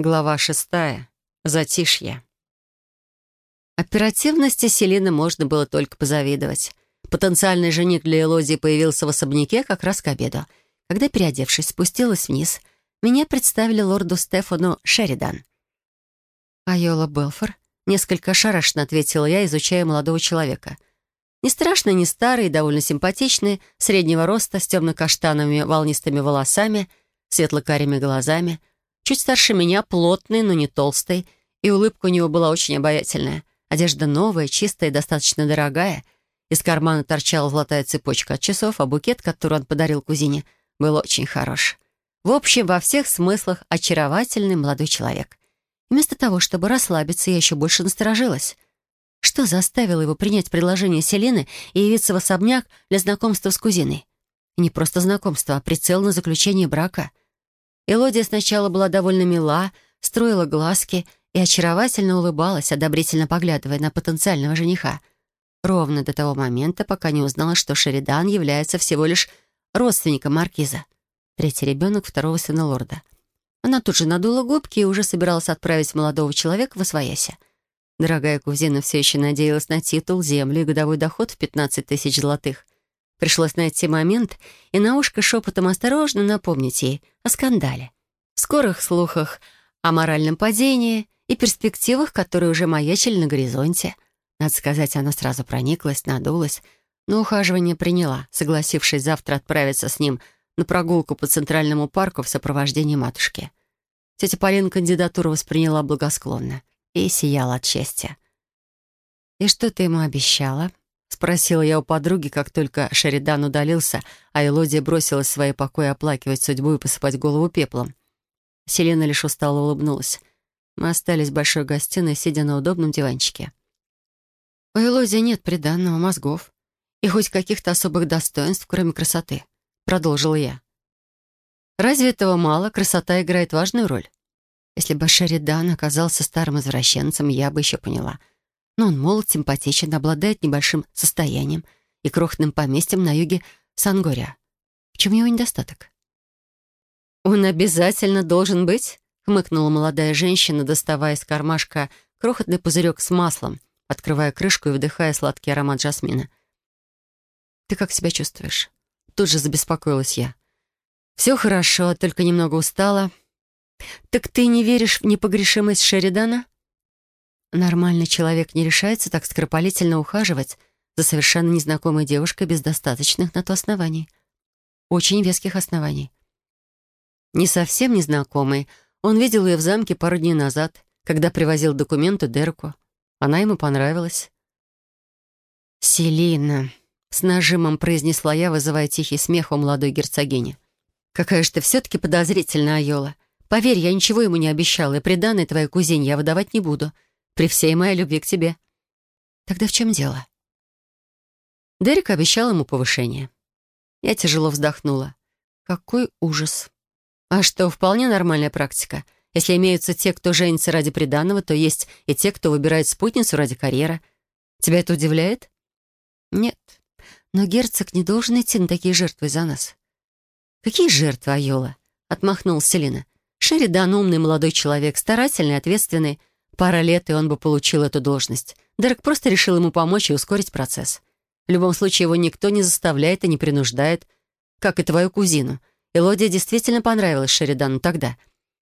Глава шестая. Затишье. Оперативности Селины можно было только позавидовать. Потенциальный жених для Элодии появился в особняке как раз к обеду. Когда, переодевшись, спустилась вниз, меня представили лорду Стефану Шеридан. «Айола Белфор», — несколько шарашно ответила я, изучая молодого человека. Не страшный, не старый, довольно симпатичный, среднего роста, с темно-каштановыми волнистыми волосами, светло-карими глазами — Чуть старше меня, плотный, но не толстый, и улыбка у него была очень обаятельная. Одежда новая, чистая и достаточно дорогая. Из кармана торчала золотая цепочка от часов, а букет, который он подарил кузине, был очень хорош. В общем, во всех смыслах очаровательный молодой человек. Вместо того, чтобы расслабиться, я еще больше насторожилась. Что заставило его принять предложение Селены и явиться в особняк для знакомства с кузиной? И не просто знакомство, а прицел на заключение брака — Элодия сначала была довольно мила, строила глазки и очаровательно улыбалась, одобрительно поглядывая на потенциального жениха. Ровно до того момента, пока не узнала, что Шеридан является всего лишь родственником маркиза. Третий ребенок второго сына лорда. Она тут же надула губки и уже собиралась отправить молодого человека в освояси. Дорогая кузина все еще надеялась на титул, землю и годовой доход в 15 тысяч золотых. Пришлось найти момент и на ушко шепотом осторожно напомнить ей о скандале, скорых слухах о моральном падении и перспективах, которые уже маячили на горизонте. Надо сказать, она сразу прониклась, надулась, но ухаживание приняла, согласившись завтра отправиться с ним на прогулку по Центральному парку в сопровождении матушки. Тетя Полина кандидатуру восприняла благосклонно и сияла от счастья. «И что ты ему обещала?» — спросила я у подруги, как только Шеридан удалился, а Элодия бросилась в свои покои оплакивать судьбу и посыпать голову пеплом. Селена лишь устало улыбнулась. Мы остались в большой гостиной, сидя на удобном диванчике. У Элодии нет приданного мозгов и хоть каких-то особых достоинств, кроме красоты, — продолжила я. Разве этого мало? Красота играет важную роль. Если бы Шеридан оказался старым извращенцем, я бы еще поняла — но он молод, симпатичен, обладает небольшим состоянием и крохотным поместьем на юге Сангоря. В чем его недостаток? «Он обязательно должен быть?» — хмыкнула молодая женщина, доставая из кармашка крохотный пузырек с маслом, открывая крышку и вдыхая сладкий аромат жасмина. «Ты как себя чувствуешь?» Тут же забеспокоилась я. «Все хорошо, только немного устала». «Так ты не веришь в непогрешимость Шеридана?» Нормальный человек не решается так скоропалительно ухаживать за совершенно незнакомой девушкой без достаточных на то оснований. Очень веских оснований. Не совсем незнакомый. Он видел ее в замке пару дней назад, когда привозил документы Дерку. Она ему понравилась. «Селина», — с нажимом произнесла я, вызывая тихий смех у молодой герцогини. «Какая же ты все-таки подозрительная, Айола. Поверь, я ничего ему не обещала, и приданной твоей кузине я выдавать не буду при всей моей любви к тебе. Тогда в чем дело? Дерек обещал ему повышение. Я тяжело вздохнула. Какой ужас. А что, вполне нормальная практика. Если имеются те, кто женится ради приданного, то есть и те, кто выбирает спутницу ради карьеры. Тебя это удивляет? Нет. Но герцог не должен идти на такие жертвы за нас. Какие жертвы, Айола? Отмахнулась Селина. Шеридан умный молодой человек, старательный, ответственный. Пара лет, и он бы получил эту должность. Дерек просто решил ему помочь и ускорить процесс. В любом случае, его никто не заставляет и не принуждает, как и твою кузину. Элодия действительно понравилась Шеридану тогда.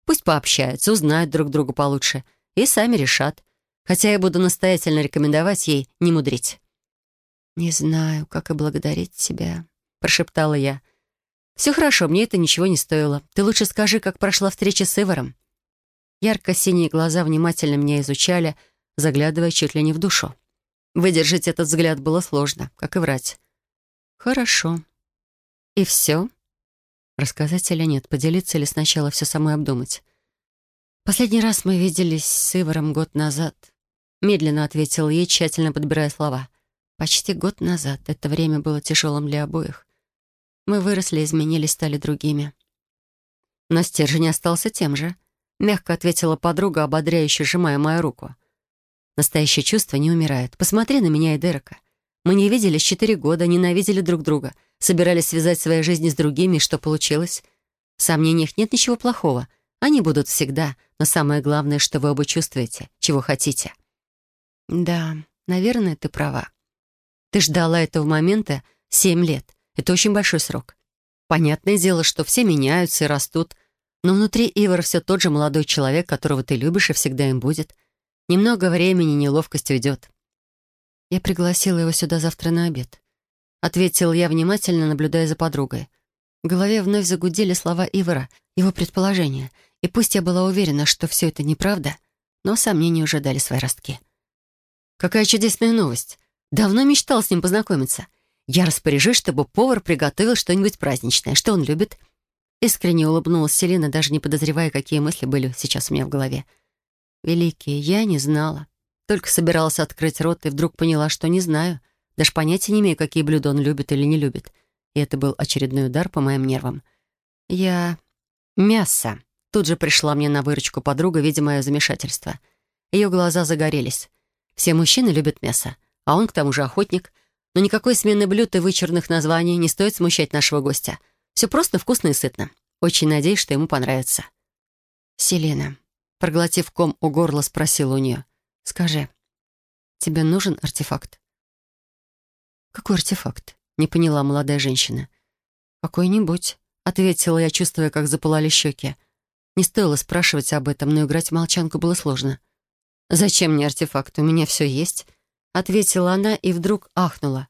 Пусть пообщаются, узнают друг друга получше и сами решат. Хотя я буду настоятельно рекомендовать ей не мудрить. «Не знаю, как и благодарить тебя», — прошептала я. «Все хорошо, мне это ничего не стоило. Ты лучше скажи, как прошла встреча с Иваром». Ярко-синие глаза внимательно меня изучали, заглядывая чуть ли не в душу. Выдержать этот взгляд было сложно, как и врать. «Хорошо. И все?» Рассказать или нет, поделиться или сначала все самой обдумать? «Последний раз мы виделись с Иваром год назад», — медленно ответил ей, тщательно подбирая слова. «Почти год назад. Это время было тяжелым для обоих. Мы выросли, изменились, стали другими. Но стержень остался тем же — Мягко ответила подруга, ободряюще сжимая мою руку. Настоящее чувство не умирает. Посмотри на меня и Дерека. Мы не виделись четыре года, ненавидели друг друга, собирались связать свои жизни с другими, и что получилось? В сомнениях нет ничего плохого. Они будут всегда, но самое главное, что вы оба чувствуете, чего хотите. Да, наверное, ты права. Ты ждала этого момента семь лет. Это очень большой срок. Понятное дело, что все меняются и растут, но внутри Ивара все тот же молодой человек, которого ты любишь и всегда им будет. Немного времени неловкость уйдет. Я пригласила его сюда завтра на обед. Ответил я, внимательно наблюдая за подругой. В голове вновь загудели слова Ивара, его предположения. И пусть я была уверена, что все это неправда, но сомнения уже дали свои ростки. «Какая чудесная новость! Давно мечтал с ним познакомиться. Я распоряжусь, чтобы повар приготовил что-нибудь праздничное. Что он любит?» Искренне улыбнулась Селина, даже не подозревая, какие мысли были сейчас у меня в голове. «Великие, я не знала. Только собиралась открыть рот и вдруг поняла, что не знаю. Даже понятия не имею, какие блюда он любит или не любит. И это был очередной удар по моим нервам. Я... Мясо. Тут же пришла мне на выручку подруга, видя мое замешательство. Ее глаза загорелись. Все мужчины любят мясо, а он к тому же охотник. Но никакой смены блюд и вычурных названий не стоит смущать нашего гостя. Все просто вкусно и сытно. Очень надеюсь, что ему понравится. Селена, проглотив ком у горла, спросила у нее. «Скажи, тебе нужен артефакт?» «Какой артефакт?» — не поняла молодая женщина. «Какой-нибудь», — ответила я, чувствуя, как запылали щеки. Не стоило спрашивать об этом, но играть в молчанку было сложно. «Зачем мне артефакт? У меня все есть», — ответила она и вдруг ахнула.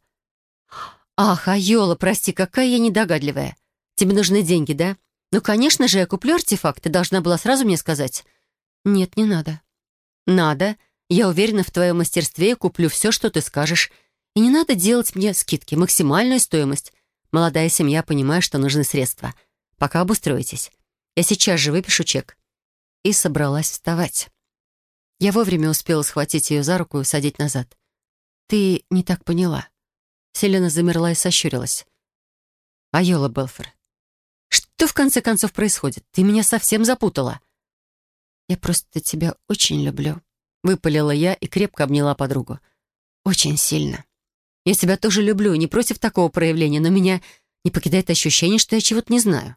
«Ах, Айола, прости, какая я недогадливая. Тебе нужны деньги, да? Ну, конечно же, я куплю артефакт, ты должна была сразу мне сказать». «Нет, не надо». «Надо. Я уверена в твоем мастерстве и куплю все, что ты скажешь. И не надо делать мне скидки, максимальную стоимость. Молодая семья, понимаю, что нужны средства. Пока обустроитесь. Я сейчас же выпишу чек». И собралась вставать. Я вовремя успела схватить ее за руку и усадить назад. «Ты не так поняла». Селена замерла и сощурилась. «Айола Белфор, что в конце концов происходит? Ты меня совсем запутала». «Я просто тебя очень люблю», — выпалила я и крепко обняла подругу. «Очень сильно. Я тебя тоже люблю, не против такого проявления, но меня не покидает ощущение, что я чего-то не знаю».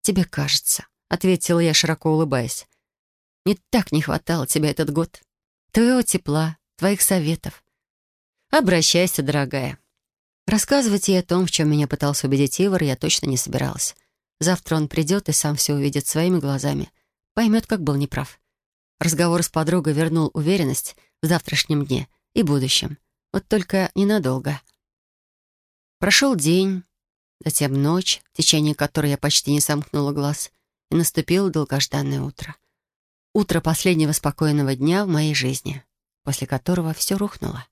«Тебе кажется», — ответила я, широко улыбаясь. «Мне так не хватало тебя этот год. Твоего тепла, твоих советов. Обращайся, дорогая». Рассказывать ей о том, в чем меня пытался убедить Ивар, я точно не собиралась. Завтра он придет и сам все увидит своими глазами. Поймет, как был неправ. Разговор с подругой вернул уверенность в завтрашнем дне и будущем. Вот только ненадолго. Прошел день, затем ночь, в течение которой я почти не сомкнула глаз, и наступило долгожданное утро. Утро последнего спокойного дня в моей жизни, после которого все рухнуло.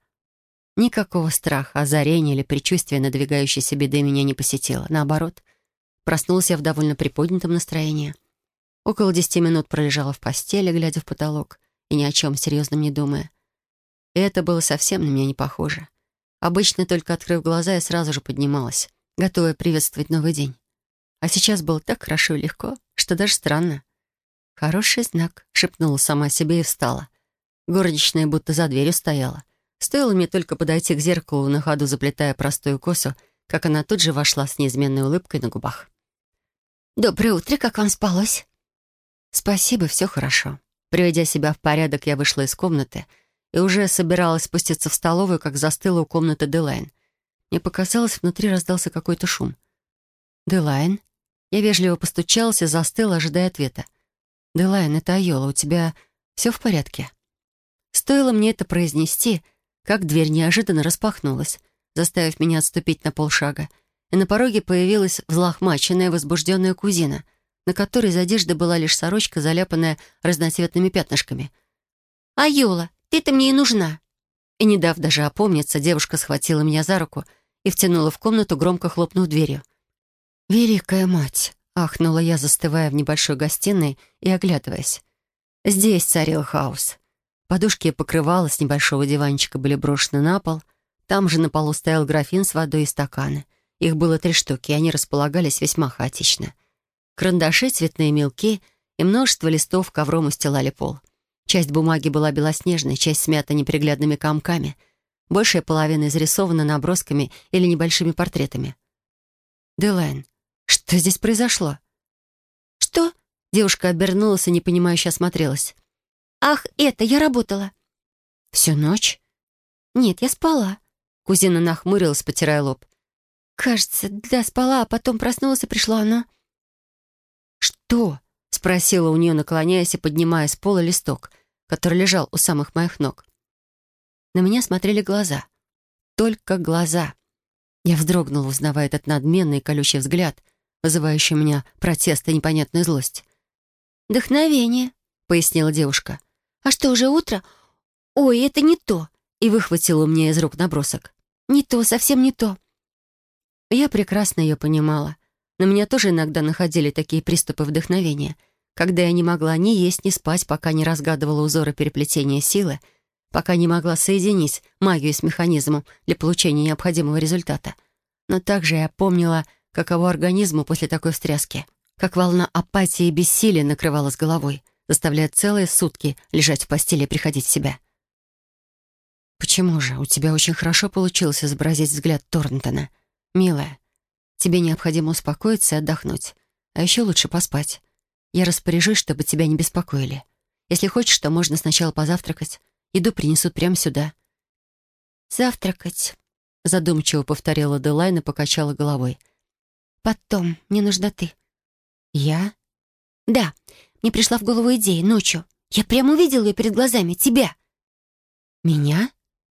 Никакого страха, озарения или предчувствия надвигающейся беды меня не посетило. Наоборот, проснулся я в довольно приподнятом настроении. Около десяти минут пролежала в постели, глядя в потолок и ни о чем серьезном не думая. И это было совсем на меня не похоже. Обычно, только открыв глаза, я сразу же поднималась, готовая приветствовать новый день. А сейчас было так хорошо и легко, что даже странно. «Хороший знак», — шепнула сама себе и встала. Горничная будто за дверью стояла. Стоило мне только подойти к зеркалу, на ходу заплетая простую косу, как она тут же вошла с неизменной улыбкой на губах. «Доброе утро, как вам спалось?» «Спасибо, все хорошо». Приведя себя в порядок, я вышла из комнаты — и уже собиралась спуститься в столовую, как застыла у комнаты Делайн. Мне показалось, внутри раздался какой-то шум. «Делайн?» Я вежливо постучалась и застыла, ожидая ответа. «Делайн, это Айола, у тебя все в порядке?» Стоило мне это произнести, как дверь неожиданно распахнулась, заставив меня отступить на полшага, и на пороге появилась взлохмаченная, возбужденная кузина, на которой из одежды была лишь сорочка, заляпанная разноцветными пятнышками. «Айола, ты-то мне и нужна». И не дав даже опомниться, девушка схватила меня за руку и втянула в комнату, громко хлопнув дверью. «Великая мать!» — ахнула я, застывая в небольшой гостиной и оглядываясь. Здесь царил хаос. Подушки и покрывала с небольшого диванчика были брошены на пол. Там же на полу стоял графин с водой и стаканы. Их было три штуки, и они располагались весьма хаотично. Карандаши, цветные мелки и множество листов ковром устилали пол. Часть бумаги была белоснежной, часть смята неприглядными комками. Большая половина изрисована набросками или небольшими портретами. «Делайн, что здесь произошло?» «Что? Девушка обернулась и непонимающе осмотрелась. «Ах, это, я работала». «Всю ночь?» «Нет, я спала». Кузина нахмурилась, потирая лоб. «Кажется, да, спала, а потом проснулась и пришла она». «Что?» — спросила у нее, наклоняясь и поднимая с пола листок, который лежал у самых моих ног. На меня смотрели глаза. Только глаза. Я вздрогнула, узнавая этот надменный колючий взгляд, вызывающий у меня протест и непонятную злость. «Вдохновение», — пояснила девушка. «А что, уже утро? Ой, это не то!» И выхватила у меня из рук набросок. «Не то, совсем не то». Я прекрасно ее понимала. На меня тоже иногда находили такие приступы вдохновения, когда я не могла ни есть, ни спать, пока не разгадывала узоры переплетения силы, пока не могла соединить магию с механизмом для получения необходимого результата. Но также я помнила, каково организму после такой встряски, как волна апатии и бессилия накрывала с головой, заставляя целые сутки лежать в постели и приходить в себя. «Почему же? У тебя очень хорошо получилось изобразить взгляд Торнтона. Милая, Тебе необходимо успокоиться и отдохнуть. А еще лучше поспать. Я распоряжусь, чтобы тебя не беспокоили. Если хочешь, то можно сначала позавтракать. Еду принесут прямо сюда». «Завтракать», — задумчиво повторила Делайн и покачала головой. «Потом. Мне нужна ты». «Я?» «Да. Мне пришла в голову идея ночью. Я прямо увидела ее перед глазами. Тебя». «Меня?»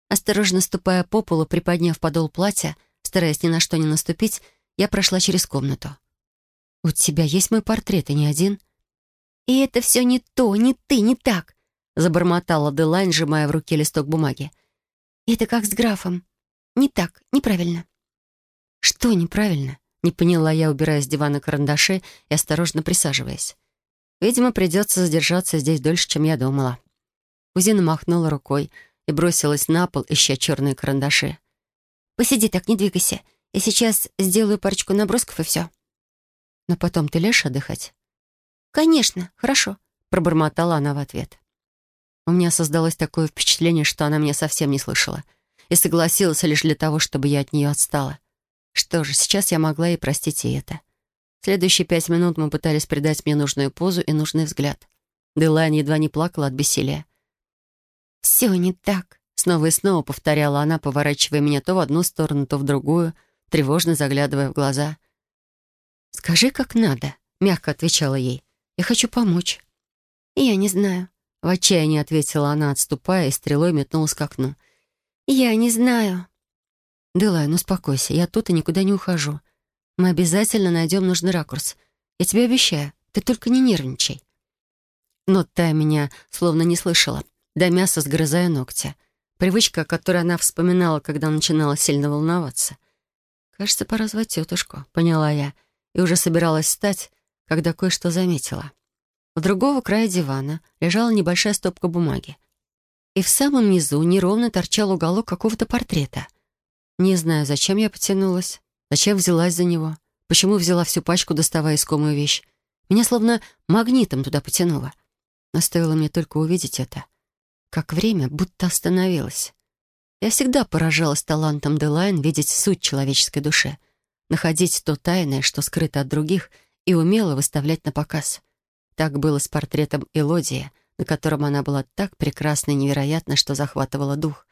Осторожно ступая по полу, приподняв подол платья, стараясь ни на что не наступить, я прошла через комнату. «У тебя есть мой портрет, и не один?» «И это все не то, не ты, не так», — забормотала Делайн, сжимая в руке листок бумаги. «Это как с графом. Не так, неправильно». «Что неправильно?» — не поняла я, убирая с дивана карандаши и осторожно присаживаясь. «Видимо, придется задержаться здесь дольше, чем я думала». Кузина махнула рукой и бросилась на пол, ища черные карандаши. «Посиди так, не двигайся. Я сейчас сделаю парочку набросков и все. Но потом ты лишь отдыхать? Конечно, хорошо, пробормотала она в ответ. У меня создалось такое впечатление, что она меня совсем не слышала и согласилась лишь для того, чтобы я от нее отстала. Что же, сейчас я могла и простить и это. Следующие пять минут мы пытались придать мне нужную позу и нужный взгляд. Делайн едва не плакала от бессилия. «Все не так», — снова и снова повторяла она, поворачивая меня то в одну сторону, то в другую — тревожно заглядывая в глаза. «Скажи, как надо», — мягко отвечала ей. «Я хочу помочь». «Я не знаю», — в отчаянии ответила она, отступая, и стрелой метнулась к окну. «Я не знаю». «Делайн, успокойся, я тут и никуда не ухожу. Мы обязательно найдем нужный ракурс. Я тебе обещаю, ты только не нервничай». Но та меня словно не слышала, до мяса сгрызая ногти. Привычка, которую она вспоминала, когда начинала сильно волноваться. «Кажется, пора звать тетушку», — поняла я, и уже собиралась встать, когда кое-что заметила. У другого края дивана лежала небольшая стопка бумаги. И в самом низу неровно торчал уголок какого-то портрета. Не знаю, зачем я потянулась, зачем взялась за него, почему взяла всю пачку, доставая искомую вещь. Меня словно магнитом туда потянуло. Но стоило мне только увидеть это, как время будто остановилось. Я всегда поражалась талантом Делайн видеть суть человеческой души, находить то тайное, что скрыто от других, и умело выставлять на показ. Так было с портретом Элодии, на котором она была так прекрасна и невероятна, что захватывала дух.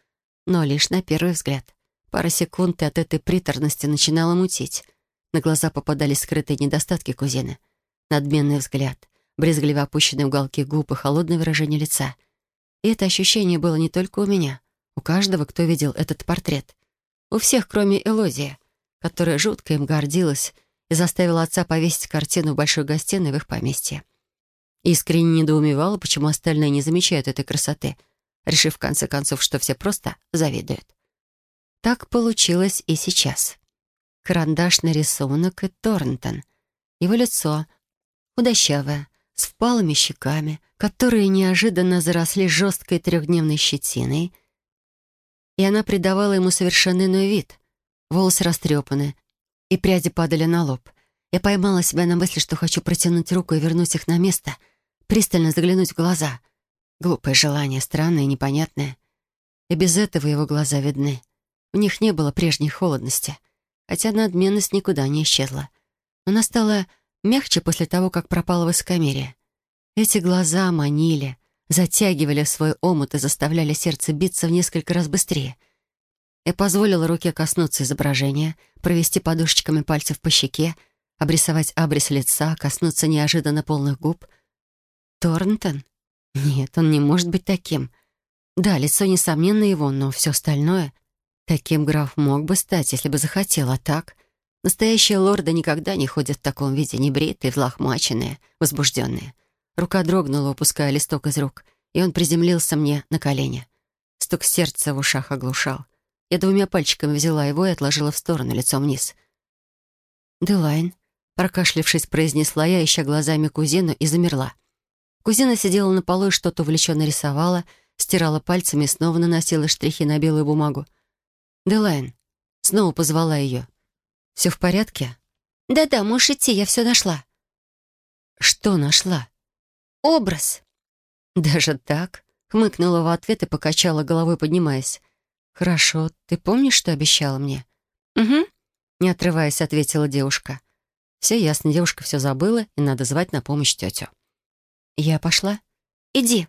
Но лишь на первый взгляд. Пара секунд, и от этой приторности начинала мутить. На глаза попадались скрытые недостатки кузины. Надменный взгляд, брезгливо опущенные уголки губ и холодное выражение лица. И это ощущение было не только у меня — у каждого, кто видел этот портрет. У всех, кроме Элозии, которая жутко им гордилась и заставила отца повесить картину в большой гостиной в их поместье. Искренне недоумевала, почему остальные не замечают этой красоты, решив в конце концов, что все просто завидуют. Так получилось и сейчас. Карандашный рисунок и Торнтон. Его лицо, худощавое, с впалыми щеками, которые неожиданно заросли жесткой трехдневной щетиной, и она придавала ему совершенно иной вид. Волосы растрепаны, и пряди падали на лоб. Я поймала себя на мысли, что хочу протянуть руку и вернуть их на место, пристально заглянуть в глаза. Глупое желание, странное и непонятное. И без этого его глаза видны. У них не было прежней холодности, хотя надменность никуда не исчезла. Но настало Мягче после того, как пропала высокомерие. Эти глаза манили, затягивали свой омут и заставляли сердце биться в несколько раз быстрее. Я позволила руке коснуться изображения, провести подушечками пальцев по щеке, обрисовать абрис лица, коснуться неожиданно полных губ. Торнтон? Нет, он не может быть таким. Да, лицо, несомненно, его, но все остальное... Таким граф мог бы стать, если бы захотел, а так... Настоящие лорды никогда не ходят в таком виде, небритые, взлохмаченные, возбужденные. Рука дрогнула, упуская листок из рук, и он приземлился мне на колени. Стук сердца в ушах оглушал. Я двумя пальчиками взяла его и отложила в сторону, лицом вниз. «Делайн», прокашлившись, произнесла я, ища глазами кузину, и замерла. Кузина сидела на полу и что-то увлеченно рисовала, стирала пальцами и снова наносила штрихи на белую бумагу. «Делайн», снова позвала ее. «Все в порядке?» «Да-да, можешь идти, я все нашла». «Что нашла?» «Образ». «Даже так?» — хмыкнула в ответ и покачала головой, поднимаясь. «Хорошо. Ты помнишь, что обещала мне?» «Угу», — не отрываясь, ответила девушка. «Все ясно, девушка все забыла, и надо звать на помощь тетю». «Я пошла?» «Иди».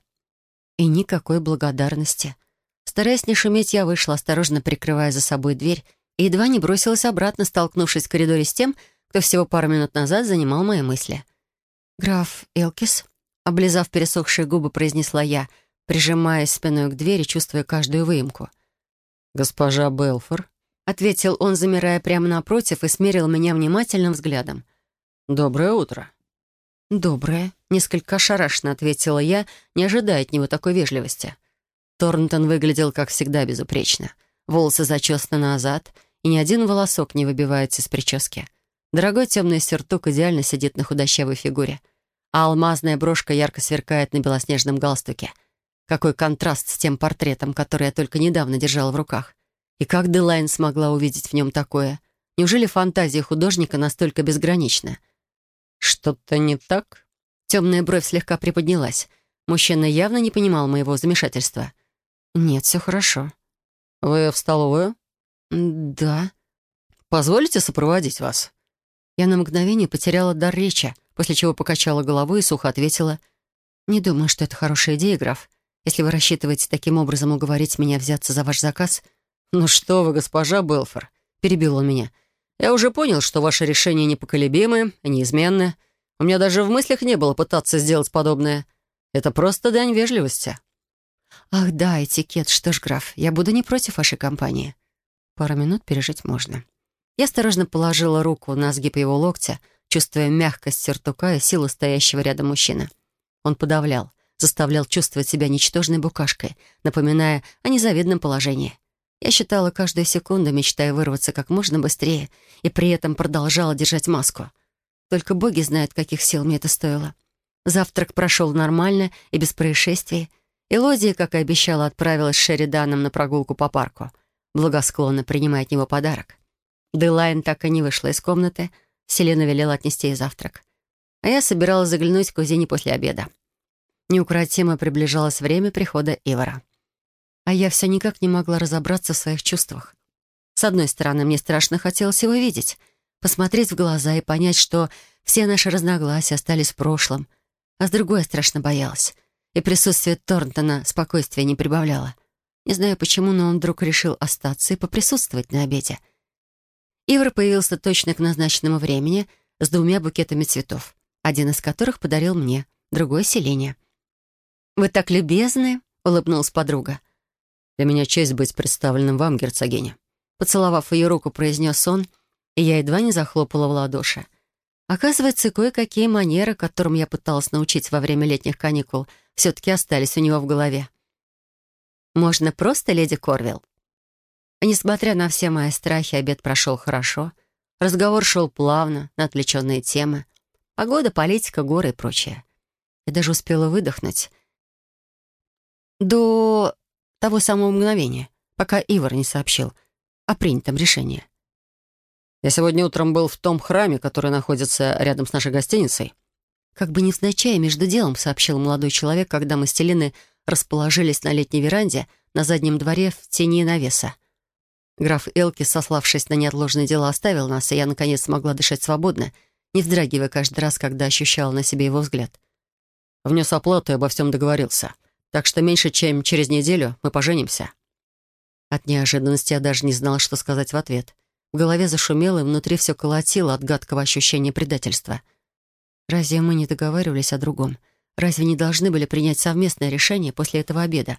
И никакой благодарности. Стараясь не шуметь, я вышла, осторожно прикрывая за собой дверь, и едва не бросилась обратно, столкнувшись в коридоре с тем, кто всего пару минут назад занимал мои мысли. «Граф Элкис?» Облизав пересохшие губы, произнесла я, прижимаясь спиной к двери, чувствуя каждую выемку. «Госпожа Белфор?» — ответил он, замирая прямо напротив, и смерил меня внимательным взглядом. «Доброе утро». «Доброе», — несколько ошарашенно ответила я, не ожидая от него такой вежливости. Торнтон выглядел, как всегда, безупречно. Волосы зачесаны назад, и ни один волосок не выбивается из прически. Дорогой темный сюртук идеально сидит на худощавой фигуре, а алмазная брошка ярко сверкает на белоснежном галстуке. Какой контраст с тем портретом, который я только недавно держала в руках. И как Делайн смогла увидеть в нем такое? Неужели фантазия художника настолько безгранична? «Что-то не так?» Темная бровь слегка приподнялась. Мужчина явно не понимал моего замешательства. «Нет, все хорошо». «Вы в столовую?» «Да». «Позволите сопроводить вас?» Я на мгновение потеряла дар речи, после чего покачала головой и сухо ответила. «Не думаю, что это хорошая идея, граф. Если вы рассчитываете таким образом уговорить меня взяться за ваш заказ...» «Ну что вы, госпожа Белфор», — перебил он меня. «Я уже понял, что ваши решения непоколебимы и неизменны. У меня даже в мыслях не было пытаться сделать подобное. Это просто дань вежливости». «Ах да, этикет. Что ж, граф, я буду не против вашей компании. Пару минут пережить можно». Я осторожно положила руку на сгиб его локтя, чувствуя мягкость сюртука и силу стоящего рядом мужчины. Он подавлял, заставлял чувствовать себя ничтожной букашкой, напоминая о незавидном положении. Я считала каждую секунду, мечтая вырваться как можно быстрее, и при этом продолжала держать маску. Только боги знают, каких сил мне это стоило. Завтрак прошел нормально и без происшествий, Элодия, как и обещала, отправилась с Шериданом на прогулку по парку, благосклонно принимая от него подарок. Делайн так и не вышла из комнаты, Селена велела отнести ей завтрак. А я собиралась заглянуть к кузине после обеда. Неукротимо приближалось время прихода Ивара. А я все никак не могла разобраться в своих чувствах. С одной стороны, мне страшно хотелось его видеть, посмотреть в глаза и понять, что все наши разногласия остались в прошлом, а с другой я страшно боялась и присутствие Торнтона спокойствия не прибавляло. Не знаю почему, но он вдруг решил остаться и поприсутствовать на обеде. Ивр появился точно к назначенному времени с двумя букетами цветов, один из которых подарил мне, другой — Селине. «Вы так любезны!» — улыбнулась подруга. «Для меня честь быть представленным вам, герцогиня». Поцеловав ее руку, произнес он, и я едва не захлопала в ладоши. Оказывается, кое-какие манеры, которым я пыталась научить во время летних каникул — все-таки остались у него в голове. «Можно просто, леди Корвилл?» Несмотря на все мои страхи, обед прошел хорошо. Разговор шел плавно, на отвлеченные темы. Погода, политика, горы и прочее. Я даже успела выдохнуть. До того самого мгновения, пока Ивар не сообщил о принятом решении. «Я сегодня утром был в том храме, который находится рядом с нашей гостиницей», как бы невзначай, между делом, сообщил молодой человек, когда мы с Теленой расположились на летней веранде на заднем дворе в тени навеса. Граф Элки, сославшись на неотложные дела, оставил нас, и я, наконец, смогла дышать свободно не вздрагивая каждый раз, когда ощущала на себе его взгляд. Внес оплату и обо всем договорился. Так что меньше, чем через неделю мы поженимся. От неожиданности я даже не знала, что сказать в ответ. В голове зашумело, и внутри все колотило от гадкого ощущения предательства. Разве мы не договаривались о другом? Разве не должны были принять совместное решение после этого обеда?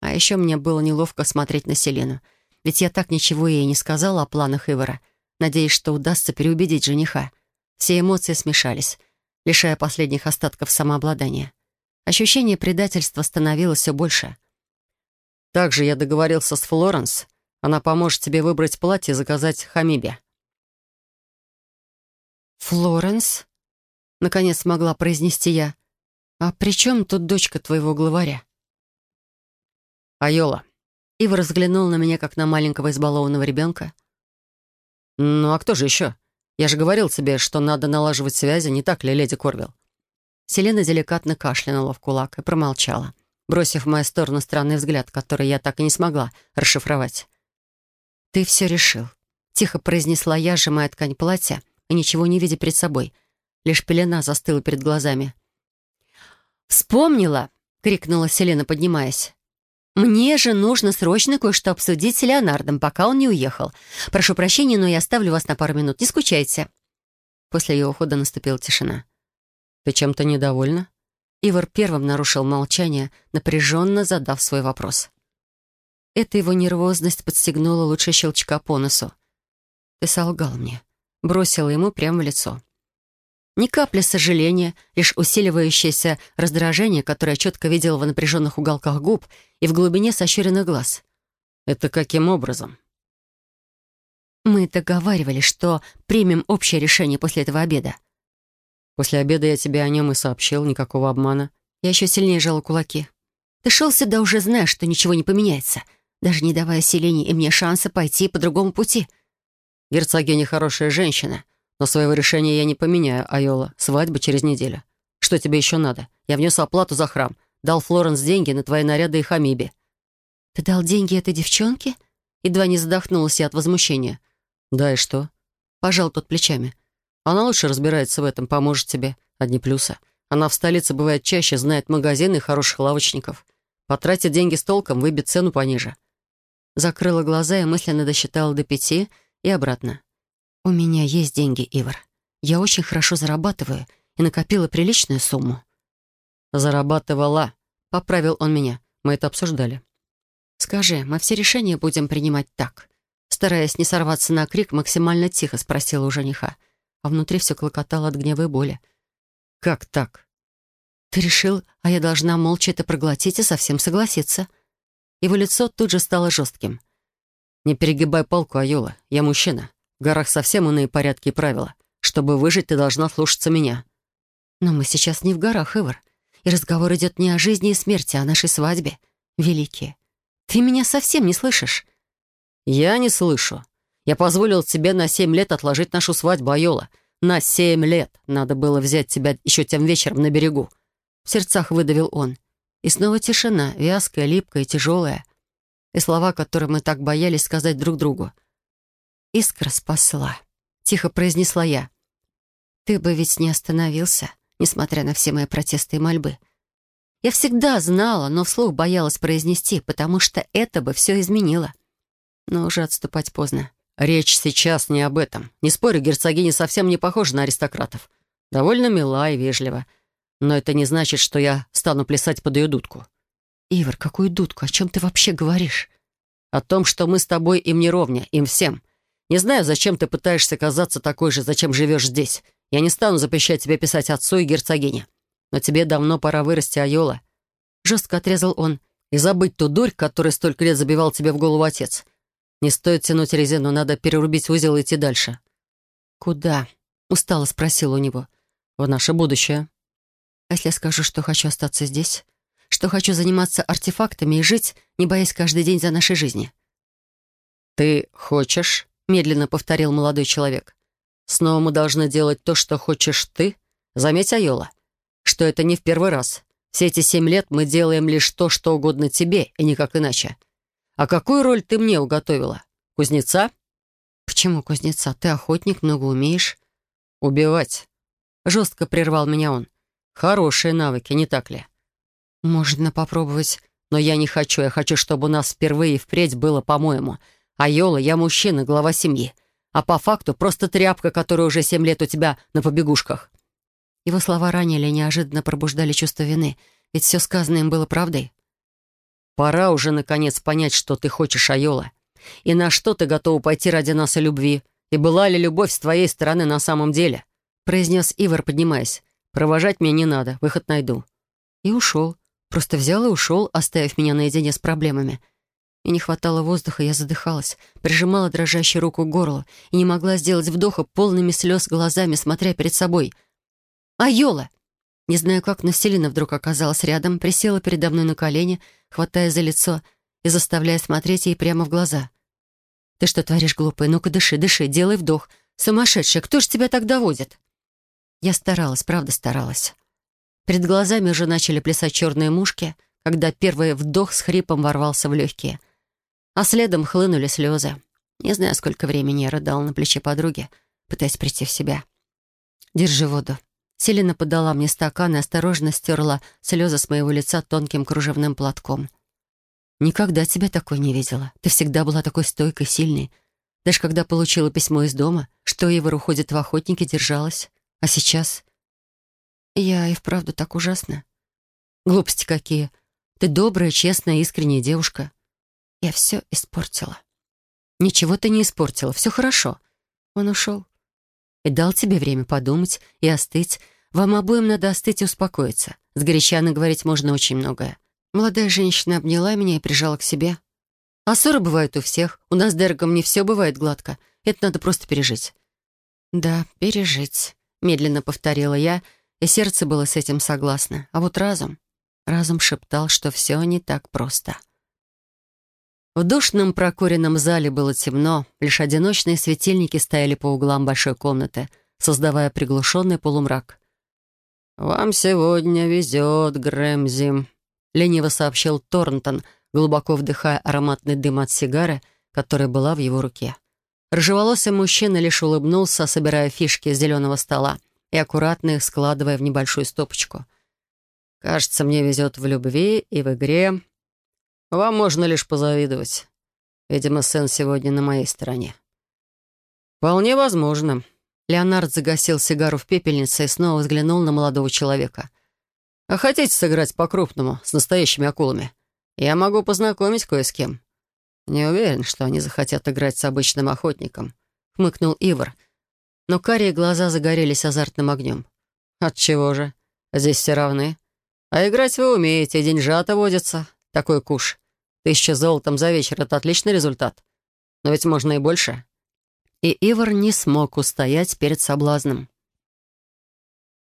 А еще мне было неловко смотреть на Селену. Ведь я так ничего ей не сказала о планах Ивара, надеясь, что удастся переубедить жениха. Все эмоции смешались, лишая последних остатков самообладания. Ощущение предательства становилось все больше. Также я договорился с Флоренс. Она поможет тебе выбрать платье и заказать хамибе. «Флоренс?» — наконец смогла произнести я. «А при чем тут дочка твоего главаря?» «Айола». Ива взглянул на меня, как на маленького избалованного ребенка. «Ну а кто же еще? Я же говорил тебе, что надо налаживать связи, не так ли, леди Корвилл?» Селена деликатно кашлянула в кулак и промолчала бросив в мою сторону странный взгляд, который я так и не смогла расшифровать. «Ты все решил», — тихо произнесла я, сжимая ткань платья и ничего не видя перед собой. Лишь пелена застыла перед глазами. «Вспомнила!» — крикнула Селена, поднимаясь. «Мне же нужно срочно кое-что обсудить с Леонардом, пока он не уехал. Прошу прощения, но я оставлю вас на пару минут. Не скучайте». После ее ухода наступила тишина. «Ты чем-то недовольна?» Ивар первым нарушил молчание, напряженно задав свой вопрос. Эта его нервозность подстегнула лучше щелчка по носу. «Ты солгал мне», — бросила ему прямо в лицо. Ни капли сожаления, лишь усиливающееся раздражение, которое я четко видела в напряженных уголках губ и в глубине сощуренных глаз. «Это каким образом?» «Мы договаривались, что примем общее решение после этого обеда. После обеда я тебе о нем и сообщил, никакого обмана. Я еще сильнее жала кулаки. Ты шел сюда уже зная, что ничего не поменяется, даже не давая Селине и мне шанса пойти по другому пути. Герцогиня хорошая женщина, но своего решения я не поменяю, Айола. Свадьба через неделю. Что тебе еще надо? Я внес оплату за храм, дал Флоренс деньги на твои наряды и хамибе. Ты дал деньги этой девчонке? Едва не задохнулась я от возмущения. Да и что? Пожал тот плечами. Она лучше разбирается в этом, поможет тебе. Одни плюсы. Она в столице бывает чаще, знает магазины и хороших лавочников. Потратит деньги с толком, выбит цену пониже. Закрыла глаза и мысленно досчитала до пяти и обратно. «У меня есть деньги, Ивар. Я очень хорошо зарабатываю и накопила приличную сумму». «Зарабатывала», — поправил он меня. Мы это обсуждали. «Скажи, мы все решения будем принимать так?» Стараясь не сорваться на крик, максимально тихо спросила у жениха а внутри все клокотало от гнева и боли. «Как так?» «Ты решил, а я должна молча это проглотить и совсем согласиться». Его лицо тут же стало жестким. «Не перегибай палку, Айола. Я мужчина. В горах совсем иные порядки и правила. Чтобы выжить, ты должна слушаться меня». «Но мы сейчас не в горах, Ивар. И разговор идет не о жизни и смерти, а о нашей свадьбе. Великие. Ты меня совсем не слышишь?» «Я не слышу. Я позволил тебе на семь лет отложить нашу свадьбу, Айола. На семь лет. Надо было взять тебя еще тем вечером на берегу». В сердцах выдавил он. И снова тишина, вязкая, липкая, тяжелая. И слова, которые мы так боялись сказать друг другу. «Искра спасла», — тихо произнесла я. «Ты бы ведь не остановился, несмотря на все мои протесты и мольбы. Я всегда знала, но вслух боялась произнести, потому что это бы все изменило. Но уже отступать поздно. «Речь сейчас не об этом. Не спорю, герцогиня совсем не похожа на аристократов. Довольно мила и вежлива. Но это не значит, что я стану плясать под ее дудку». «Ивар, какую дудку? О чем ты вообще говоришь?» «О том, что мы с тобой им не ровня, им всем. Не знаю, зачем ты пытаешься казаться такой же, зачем живешь здесь. Я не стану запрещать тебе писать отцу и герцогине. Но тебе давно пора вырасти, Айола». Жестко отрезал он. «И забыть ту дурь, которой столько лет забивал тебе в голову отец. Не стоит тянуть резину, надо перерубить узел и идти дальше». «Куда?» — устало спросил у него. «В наше будущее». «А если я скажу, что хочу остаться здесь? Что хочу заниматься артефактами и жить, не боясь каждый день за нашей жизни?» «Ты хочешь?» — медленно повторил молодой человек. «Снова мы должны делать то, что хочешь ты? Заметь, Айола, что это не в первый раз. Все эти семь лет мы делаем лишь то, что угодно тебе, и никак иначе. «А какую роль ты мне уготовила? Кузнеца?» «Почему кузнеца? Ты охотник, много умеешь». «Убивать», — жестко прервал меня он. «Хорошие навыки, не так ли?» «Можно попробовать, но я не хочу. Я хочу, чтобы у нас впервые и впредь было по-моему. А Йола, я мужчина, глава семьи. А по факту просто тряпка, которая уже семь лет у тебя на побегушках». Его слова ранили и неожиданно пробуждали чувство вины, ведь все сказанное им было правдой. «Пора уже, наконец, понять, что ты хочешь, Айола, и на что ты готова пойти ради нас и любви, и была ли любовь с твоей стороны на самом деле?» произнес Ивар, поднимаясь. «Провожать меня не надо, выход найду». И ушел. Просто взял и ушел, оставив меня наедине с проблемами. И не хватало воздуха, я задыхалась, прижимала дрожащую руку к горлу и не могла сделать вдоха полными слез глазами, смотря перед собой. «Айола!» Не знаю как, но Селина вдруг оказалась рядом, присела передо мной на колени, хватая за лицо и заставляя смотреть ей прямо в глаза. «Ты что творишь, глупая? Ну-ка, дыши, дыши, делай вдох. Сумасшедшая, кто ж тебя так доводит?» Я старалась, правда старалась. Перед глазами уже начали плясать черные мушки, когда первый вдох с хрипом ворвался в легкие. А следом хлынули слезы. Не знаю, сколько времени я рыдала на плече подруги, пытаясь прийти в себя. «Держи воду». Селина подала мне стакан и осторожно стерла слезы с моего лица тонким кружевным платком. «Никогда тебя такой не видела. Ты всегда была такой стойкой, сильной. Даже когда получила письмо из дома, что Ивар уходит в охотники, держалась. А сейчас я и вправду так ужасно. Глупости какие. Ты добрая, честная, искренняя девушка. Я все испортила. Ничего ты не испортила, все хорошо. Он ушел. И дал тебе время подумать и остыть. Вам обоим надо остыть и успокоиться. С горячано говорить можно очень многое. Молодая женщина обняла меня и прижала к себе. А ссоры бывают у всех. У нас с Дергом не все бывает гладко. Это надо просто пережить. Да, пережить, медленно повторила я, — и сердце было с этим согласно. А вот разум... Разум шептал, что все не так просто. В душном прокуренном зале было темно, лишь одиночные светильники стояли по углам большой комнаты, создавая приглушенный полумрак. «Вам сегодня везет, Грэмзи», — лениво сообщил Торнтон, глубоко вдыхая ароматный дым от сигары, которая была в его руке. Рыжеволосый мужчина лишь улыбнулся, собирая фишки с зеленого стола — и аккуратно их складывая в небольшую стопочку. «Кажется, мне везет в любви и в игре. Вам можно лишь позавидовать. Видимо, сын сегодня на моей стороне». «Вполне возможно». Леонард загасил сигару в пепельнице и снова взглянул на молодого человека. «А хотите сыграть по-крупному, с настоящими акулами? Я могу познакомить кое с кем». «Не уверен, что они захотят играть с обычным охотником», — хмыкнул Ивар, — но карие глаза загорелись азартным огнем. «Отчего же? Здесь все равны. А играть вы умеете, деньжата водятся. Такой куш. Тысяча золотом за вечер — это отличный результат. Но ведь можно и больше». И Ивар не смог устоять перед соблазном.